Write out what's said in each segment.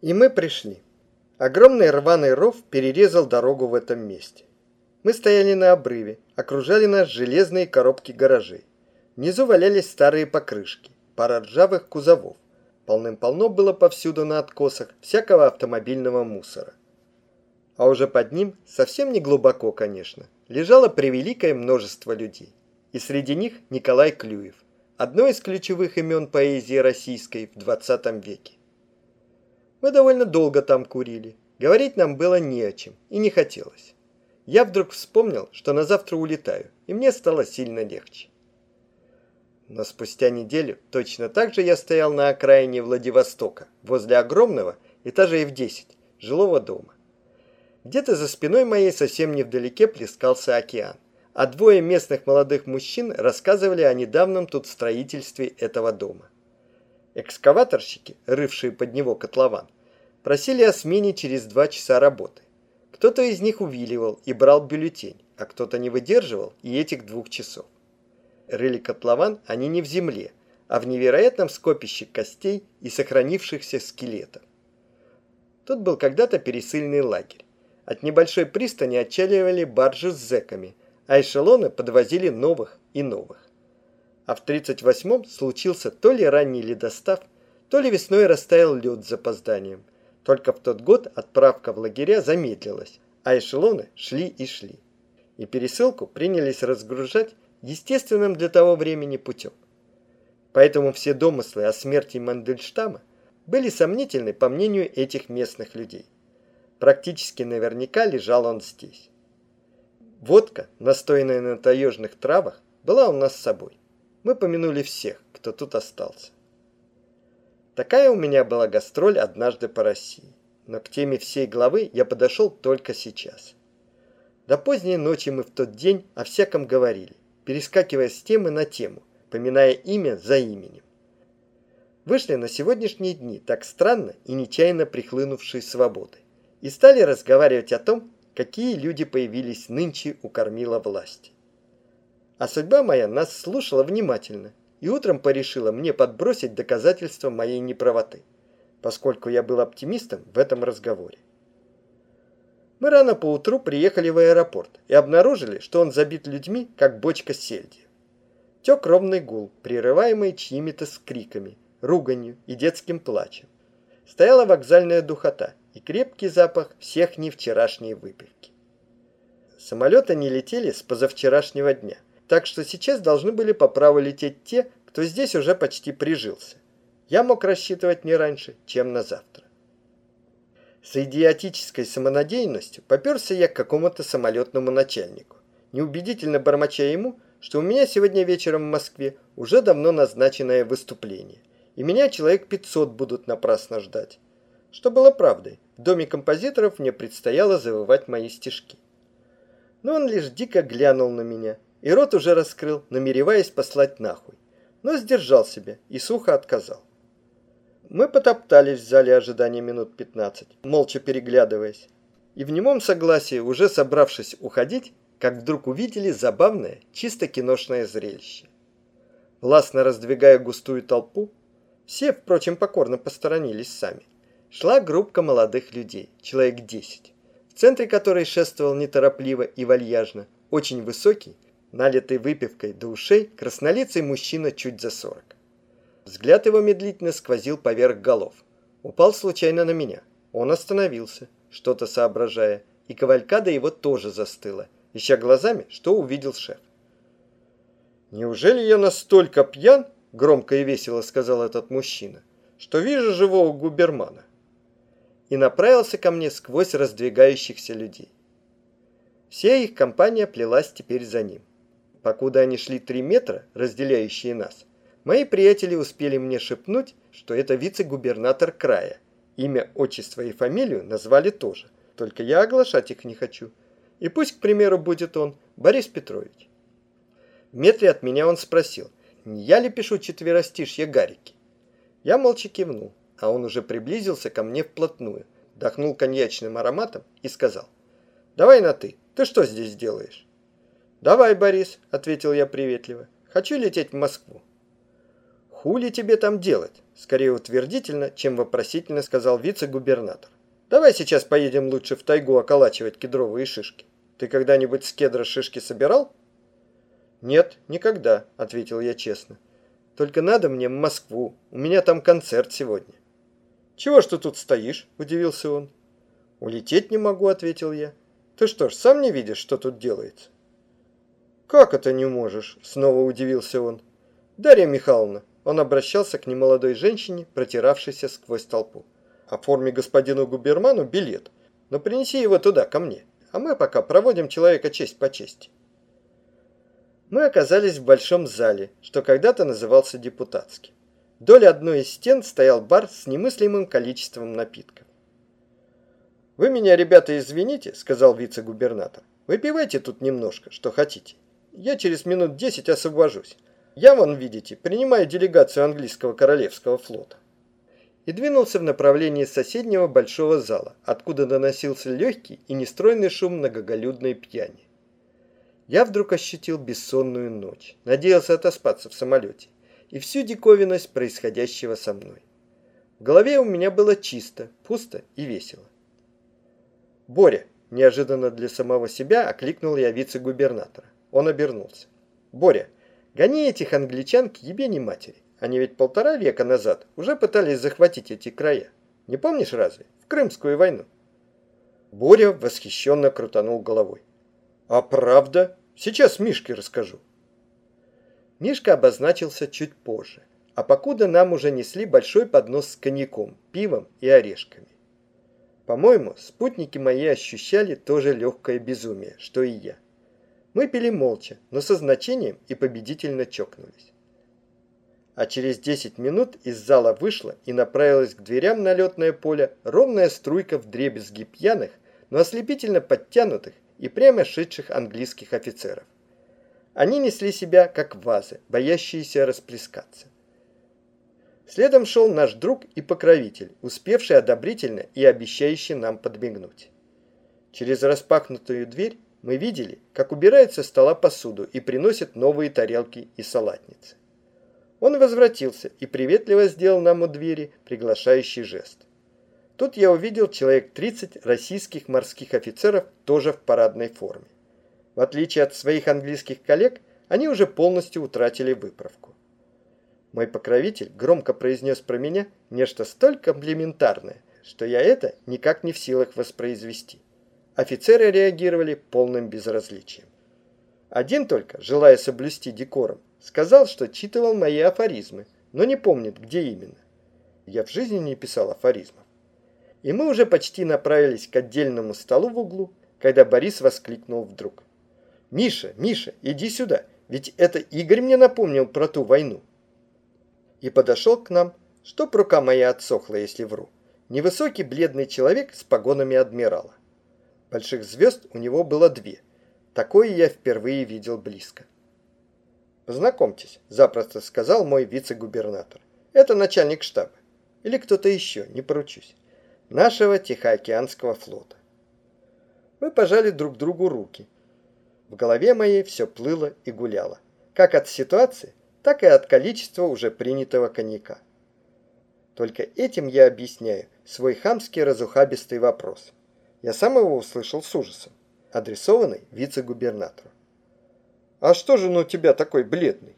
И мы пришли. Огромный рваный ров перерезал дорогу в этом месте. Мы стояли на обрыве, окружали нас железные коробки гаражей. Внизу валялись старые покрышки, пара ржавых кузовов. Полным-полно было повсюду на откосах всякого автомобильного мусора. А уже под ним, совсем не глубоко, конечно, лежало превеликое множество людей. И среди них Николай Клюев, одно из ключевых имен поэзии российской в 20 веке. Мы довольно долго там курили. Говорить нам было не о чем и не хотелось. Я вдруг вспомнил, что на завтра улетаю, и мне стало сильно легче. Но спустя неделю точно так же я стоял на окраине Владивостока, возле огромного, этажей в 10, жилого дома. Где-то за спиной моей совсем невдалеке плескался океан, а двое местных молодых мужчин рассказывали о недавнем тут строительстве этого дома. Экскаваторщики, рывшие под него котлован, просили о смене через два часа работы. Кто-то из них увиливал и брал бюллетень, а кто-то не выдерживал и этих двух часов. Рыли котлован они не в земле, а в невероятном скопище костей и сохранившихся скелетов. Тут был когда-то пересыльный лагерь. От небольшой пристани отчаливали баржи с зэками, а эшелоны подвозили новых и новых а в 38-м случился то ли ранний ледостав, то ли весной растаял лед с запозданием. Только в тот год отправка в лагеря замедлилась, а эшелоны шли и шли. И пересылку принялись разгружать естественным для того времени путем. Поэтому все домыслы о смерти Мандельштама были сомнительны по мнению этих местных людей. Практически наверняка лежал он здесь. Водка, настоянная на таежных травах, была у нас с собой мы помянули всех, кто тут остался. Такая у меня была гастроль однажды по России, но к теме всей главы я подошел только сейчас. До поздней ночи мы в тот день о всяком говорили, перескакивая с темы на тему, поминая имя за именем. Вышли на сегодняшние дни так странно и нечаянно прихлынувшие свободы и стали разговаривать о том, какие люди появились нынче у кормила власти. А судьба моя нас слушала внимательно и утром порешила мне подбросить доказательства моей неправоты, поскольку я был оптимистом в этом разговоре. Мы рано поутру приехали в аэропорт и обнаружили, что он забит людьми, как бочка с сельдью. Тек ровный гул, прерываемый чьими-то скриками, руганью и детским плачем. Стояла вокзальная духота и крепкий запах всех не вчерашней выпивки. Самолеты не летели с позавчерашнего дня так что сейчас должны были по праву лететь те, кто здесь уже почти прижился. Я мог рассчитывать не раньше, чем на завтра. С идиотической самонадеянностью поперся я к какому-то самолетному начальнику, неубедительно бормоча ему, что у меня сегодня вечером в Москве уже давно назначенное выступление, и меня человек 500 будут напрасно ждать. Что было правдой, в доме композиторов мне предстояло завывать мои стишки. Но он лишь дико глянул на меня – и рот уже раскрыл, намереваясь послать нахуй, но сдержал себя и сухо отказал. Мы потоптались в зале ожидания минут 15, молча переглядываясь, и в немом согласии, уже собравшись уходить, как вдруг увидели забавное, чисто киношное зрелище. Властно раздвигая густую толпу, все, впрочем, покорно посторонились сами, шла группка молодых людей, человек десять, в центре которой шествовал неторопливо и вальяжно, очень высокий, налитый выпивкой до ушей, краснолицый мужчина чуть за сорок. Взгляд его медлительно сквозил поверх голов. Упал случайно на меня. Он остановился, что-то соображая, и кавалькада его тоже застыла, ища глазами, что увидел шеф. «Неужели я настолько пьян?» – громко и весело сказал этот мужчина, «что вижу живого губермана». И направился ко мне сквозь раздвигающихся людей. Вся их компания плелась теперь за ним. Покуда они шли три метра, разделяющие нас, мои приятели успели мне шепнуть, что это вице-губернатор края. Имя, отчество и фамилию назвали тоже, только я оглашать их не хочу. И пусть, к примеру, будет он Борис Петрович. В метре от меня он спросил, не я ли пишу четверостишье Гарики. Я молча кивнул, а он уже приблизился ко мне вплотную, дохнул коньячным ароматом и сказал, «Давай на «ты». Ты что здесь делаешь?» «Давай, Борис», — ответил я приветливо. «Хочу лететь в Москву». «Хули тебе там делать?» Скорее утвердительно, чем вопросительно сказал вице-губернатор. «Давай сейчас поедем лучше в тайгу околачивать кедровые шишки. Ты когда-нибудь с кедра шишки собирал?» «Нет, никогда», — ответил я честно. «Только надо мне в Москву. У меня там концерт сегодня». «Чего ж ты тут стоишь?» – удивился он. «Улететь не могу», – ответил я. «Ты что ж, сам не видишь, что тут делается?» «Как это не можешь?» – снова удивился он. «Дарья Михайловна», – он обращался к немолодой женщине, протиравшейся сквозь толпу. «Оформи господину губерману билет, но принеси его туда, ко мне, а мы пока проводим человека честь по чести». Мы оказались в большом зале, что когда-то назывался депутатским. Вдоль одной из стен стоял бар с немыслимым количеством напитков. «Вы меня, ребята, извините», — сказал вице-губернатор. «Выпивайте тут немножко, что хотите. Я через минут десять освобожусь. Я, вон, видите, принимаю делегацию английского королевского флота». И двинулся в направлении соседнего большого зала, откуда доносился легкий и нестройный шум многоголюдной пьяни. Я вдруг ощутил бессонную ночь, надеялся отоспаться в самолете и всю диковинность происходящего со мной. В голове у меня было чисто, пусто и весело. «Боря!» – неожиданно для самого себя окликнул я вице-губернатора. Он обернулся. «Боря, гони этих англичан к ебени матери. Они ведь полтора века назад уже пытались захватить эти края. Не помнишь разве? В Крымскую войну». Боря восхищенно крутанул головой. «А правда? Сейчас Мишке расскажу». Мишка обозначился чуть позже, а покуда нам уже несли большой поднос с коньяком, пивом и орешками. По-моему, спутники мои ощущали тоже легкое безумие, что и я. Мы пили молча, но со значением и победительно чокнулись. А через 10 минут из зала вышла и направилась к дверям на летное поле ровная струйка вдребезги пьяных, но ослепительно подтянутых и прямо шедших английских офицеров. Они несли себя, как вазы, боящиеся расплескаться. Следом шел наш друг и покровитель, успевший одобрительно и обещающий нам подмигнуть. Через распахнутую дверь мы видели, как убирает со стола посуду и приносит новые тарелки и салатницы. Он возвратился и приветливо сделал нам у двери приглашающий жест. Тут я увидел человек 30 российских морских офицеров тоже в парадной форме. В отличие от своих английских коллег, они уже полностью утратили выправку. Мой покровитель громко произнес про меня нечто столь комплиментарное, что я это никак не в силах воспроизвести. Офицеры реагировали полным безразличием. Один только, желая соблюсти декором, сказал, что читывал мои афоризмы, но не помнит, где именно. Я в жизни не писал афоризмов. И мы уже почти направились к отдельному столу в углу, когда Борис воскликнул вдруг. «Миша, Миша, иди сюда, ведь это Игорь мне напомнил про ту войну». И подошел к нам, чтоб рука моя отсохла, если вру. Невысокий бледный человек с погонами адмирала. Больших звезд у него было две. Такое я впервые видел близко. «Познакомьтесь», – запросто сказал мой вице-губернатор. «Это начальник штаба. Или кто-то еще, не поручусь. Нашего Тихоокеанского флота». Мы пожали друг другу руки – в голове моей все плыло и гуляло. Как от ситуации, так и от количества уже принятого коньяка. Только этим я объясняю свой хамский разухабистый вопрос. Я сам его услышал с ужасом, адресованный вице-губернатору. «А что же ну тебя такой бледный?»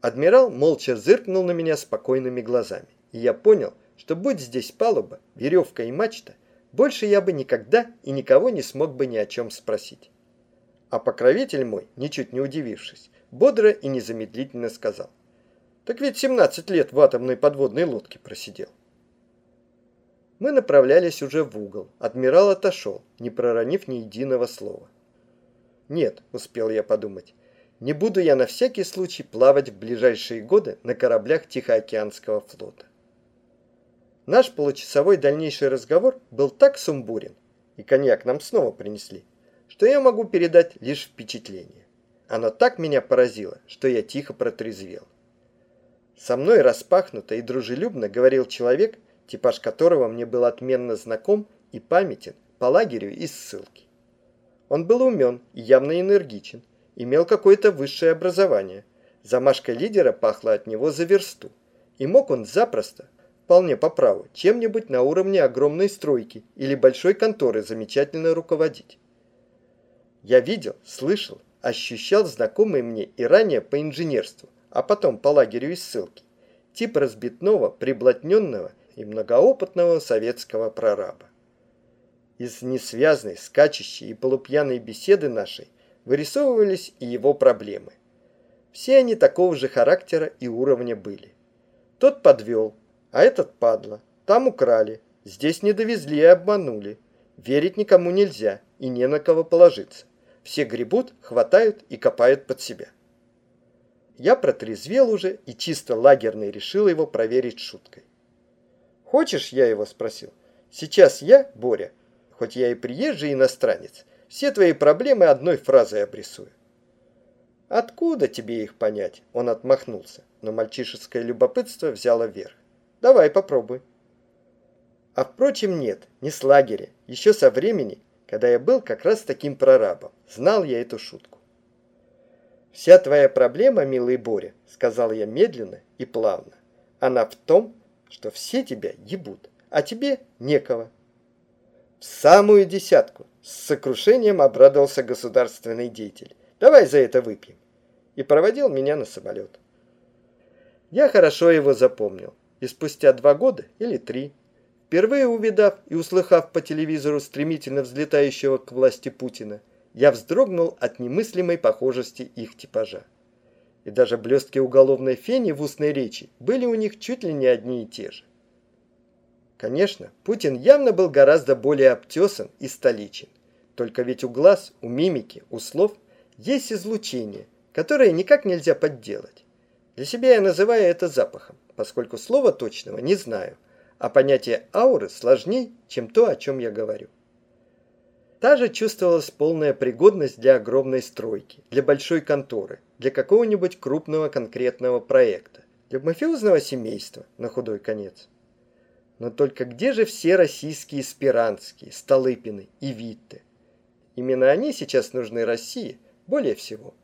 Адмирал молча зыркнул на меня спокойными глазами, и я понял, что будь здесь палуба, веревка и мачта, больше я бы никогда и никого не смог бы ни о чем спросить. А покровитель мой, ничуть не удивившись, бодро и незамедлительно сказал. Так ведь 17 лет в атомной подводной лодке просидел. Мы направлялись уже в угол. Адмирал отошел, не проронив ни единого слова. Нет, успел я подумать, не буду я на всякий случай плавать в ближайшие годы на кораблях Тихоокеанского флота. Наш получасовой дальнейший разговор был так сумбурен, и коньяк нам снова принесли, что я могу передать лишь впечатление. Оно так меня поразило, что я тихо протрезвел. Со мной распахнуто и дружелюбно говорил человек, типаж которого мне был отменно знаком и памятен по лагерю из ссылки. Он был умен и явно энергичен, имел какое-то высшее образование, Замашкой лидера пахло от него за версту. И мог он запросто, вполне по праву, чем-нибудь на уровне огромной стройки или большой конторы замечательно руководить. Я видел, слышал, ощущал знакомые мне и ранее по инженерству, а потом по лагерю из ссылки, тип разбитного, приблотненного и многоопытного советского прораба. Из несвязной, скачущей и полупьяной беседы нашей вырисовывались и его проблемы. Все они такого же характера и уровня были. Тот подвел, а этот падла. Там украли, здесь не довезли и обманули. Верить никому нельзя и не на кого положиться. Все гребут, хватают и копают под себя. Я протрезвел уже и чисто лагерный решил его проверить шуткой. «Хочешь?» – я его спросил. «Сейчас я, Боря, хоть я и приезжий иностранец, все твои проблемы одной фразой обрисую». «Откуда тебе их понять?» – он отмахнулся, но мальчишеское любопытство взяло верх. «Давай попробуй». А впрочем, нет, не с лагеря, еще со времени, когда я был как раз таким прорабом. Знал я эту шутку. «Вся твоя проблема, милый Боря», — сказал я медленно и плавно, — «она в том, что все тебя ебут, а тебе некого». В самую десятку с сокрушением обрадовался государственный деятель. «Давай за это выпьем». И проводил меня на самолет. Я хорошо его запомнил, и спустя два года или три Впервые увидав и услыхав по телевизору стремительно взлетающего к власти Путина, я вздрогнул от немыслимой похожести их типажа. И даже блестки уголовной фени в устной речи были у них чуть ли не одни и те же. Конечно, Путин явно был гораздо более обтесан и столичен. Только ведь у глаз, у мимики, у слов есть излучение, которое никак нельзя подделать. Для себя я называю это запахом, поскольку слова точного не знаю – а понятие ауры сложнее, чем то, о чем я говорю. Та же чувствовалась полная пригодность для огромной стройки, для большой конторы, для какого-нибудь крупного конкретного проекта, для мафиозного семейства, на худой конец. Но только где же все российские Спиранские, Столыпины и Витте? Именно они сейчас нужны России более всего.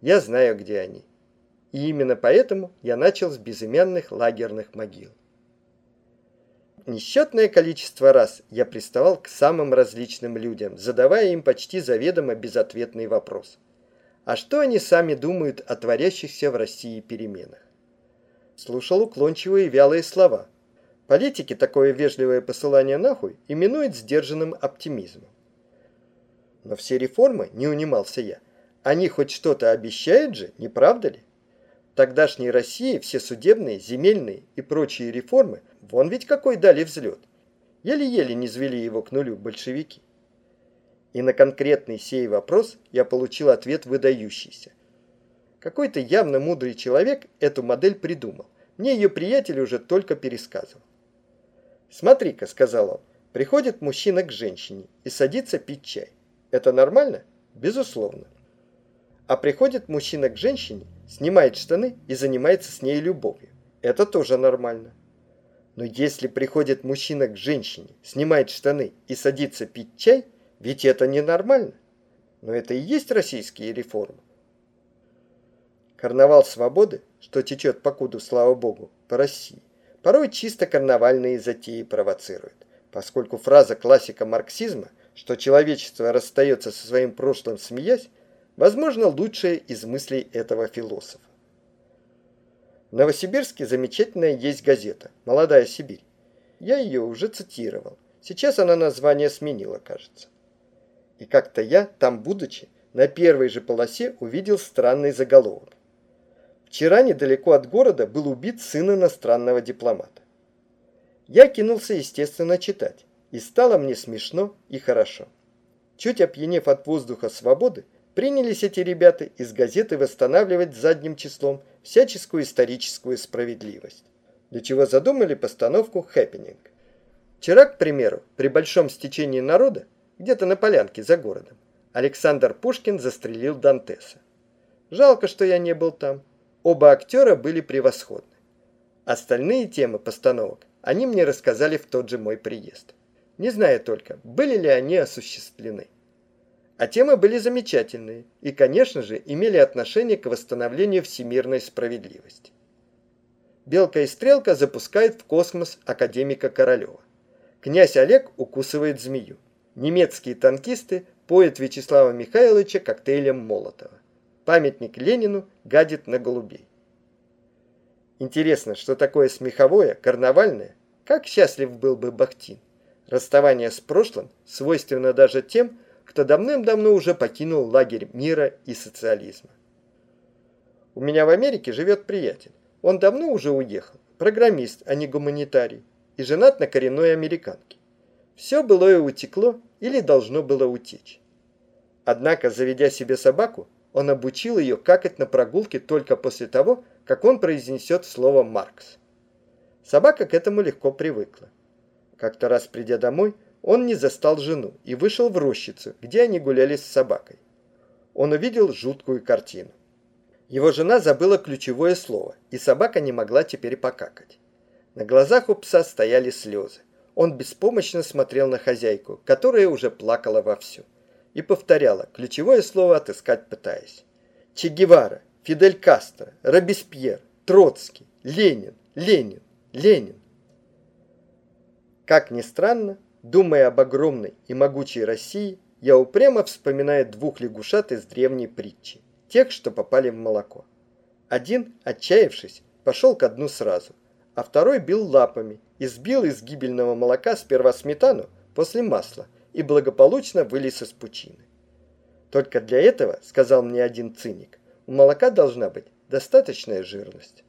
Я знаю, где они. И именно поэтому я начал с безымянных лагерных могил несчетное количество раз я приставал к самым различным людям, задавая им почти заведомо безответный вопрос. А что они сами думают о творящихся в России переменах? Слушал уклончивые вялые слова. Политики такое вежливое посылание нахуй именуют сдержанным оптимизмом. Но все реформы, не унимался я, они хоть что-то обещают же, не правда ли? Тогдашней России все судебные, земельные и прочие реформы Вон ведь какой дали взлет. Еле-еле не звели его к нулю большевики. И на конкретный сей вопрос я получил ответ выдающийся. Какой-то явно мудрый человек эту модель придумал. Мне ее приятель уже только пересказывал. «Смотри-ка», — сказал он, — «приходит мужчина к женщине и садится пить чай. Это нормально? Безусловно. А приходит мужчина к женщине, снимает штаны и занимается с ней любовью. Это тоже нормально. Но если приходит мужчина к женщине, снимает штаны и садится пить чай, ведь это ненормально. Но это и есть российские реформы. Карнавал свободы, что течет покуду, слава богу, по России, порой чисто карнавальные затеи провоцирует, поскольку фраза классика марксизма, что человечество расстается со своим прошлым смеясь, возможно, лучшая из мыслей этого философа. В Новосибирске замечательная есть газета «Молодая Сибирь». Я ее уже цитировал. Сейчас она название сменила, кажется. И как-то я, там будучи, на первой же полосе увидел странный заголовок. Вчера недалеко от города был убит сын иностранного дипломата. Я кинулся, естественно, читать, и стало мне смешно и хорошо. Чуть опьянев от воздуха свободы, принялись эти ребята из газеты восстанавливать задним числом всяческую историческую справедливость, для чего задумали постановку «Хэппининг». Вчера, к примеру, при большом стечении народа, где-то на полянке за городом, Александр Пушкин застрелил Дантеса. Жалко, что я не был там. Оба актера были превосходны. Остальные темы постановок они мне рассказали в тот же мой приезд. Не знаю только, были ли они осуществлены. А темы были замечательные и, конечно же, имели отношение к восстановлению всемирной справедливости. Белка и Стрелка запускают в космос академика Королева. Князь Олег укусывает змею. Немецкие танкисты поют Вячеслава Михайловича коктейлем Молотова. Памятник Ленину гадит на голубей. Интересно, что такое смеховое, карнавальное? Как счастлив был бы Бахтин. Расставание с прошлым свойственно даже тем, кто давным-давно уже покинул лагерь мира и социализма. У меня в Америке живет приятель. Он давно уже уехал. Программист, а не гуманитарий. И женат на коренной американке. Все былое утекло или должно было утечь. Однако, заведя себе собаку, он обучил ее какать на прогулке только после того, как он произнесет слово «Маркс». Собака к этому легко привыкла. Как-то раз придя домой, он не застал жену и вышел в рощицу, где они гуляли с собакой. Он увидел жуткую картину. Его жена забыла ключевое слово, и собака не могла теперь покакать. На глазах у пса стояли слезы. Он беспомощно смотрел на хозяйку, которая уже плакала вовсю, и повторяла, ключевое слово отыскать пытаясь. Че Гевара, Фидель Кастро, Робеспьер, Троцкий, Ленин, Ленин, Ленин. Как ни странно, думая об огромной и могучей России, я упрямо вспоминаю двух лягушат из древней притчи, тех, что попали в молоко. Один, отчаявшись, пошел ко дну сразу, а второй бил лапами и сбил из гибельного молока сперва сметану, после масла и благополучно вылез из пучины. Только для этого, сказал мне один циник, у молока должна быть достаточная жирность.